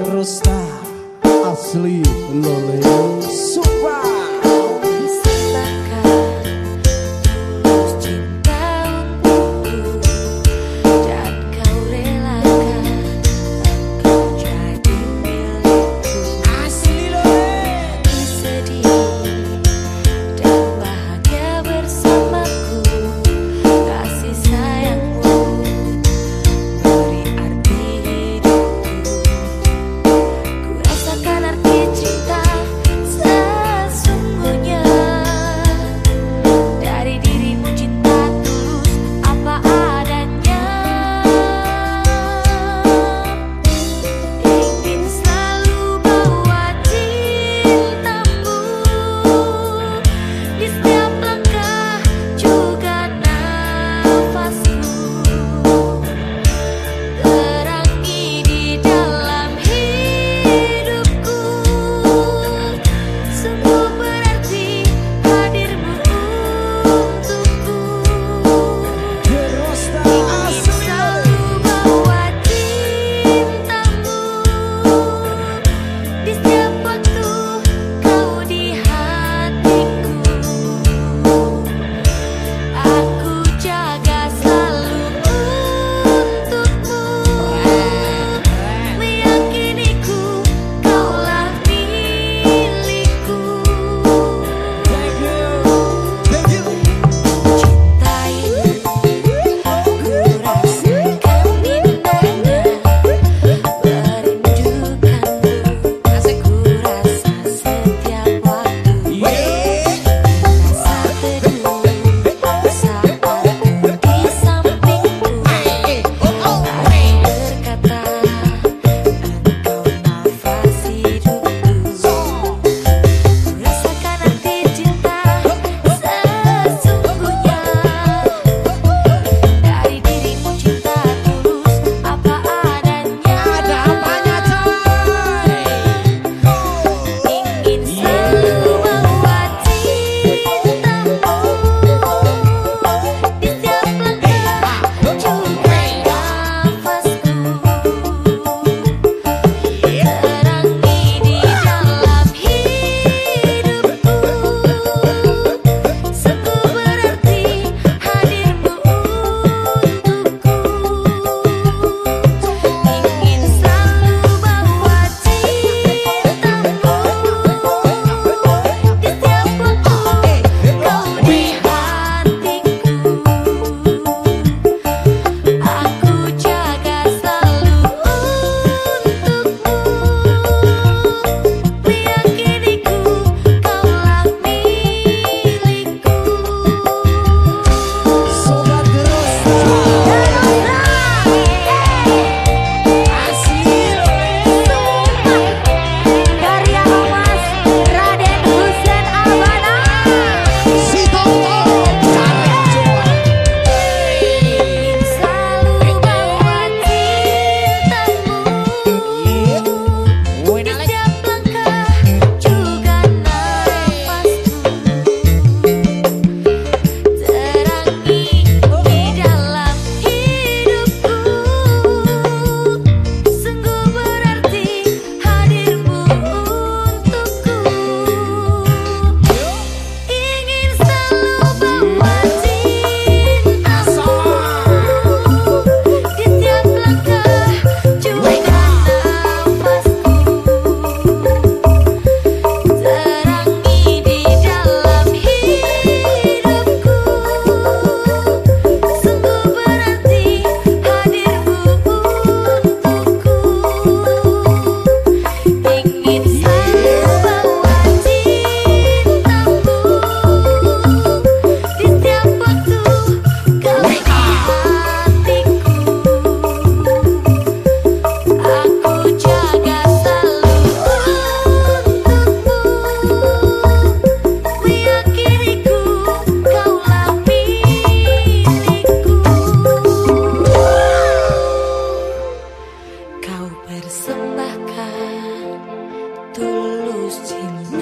Rosta Asli Supra tulus cinta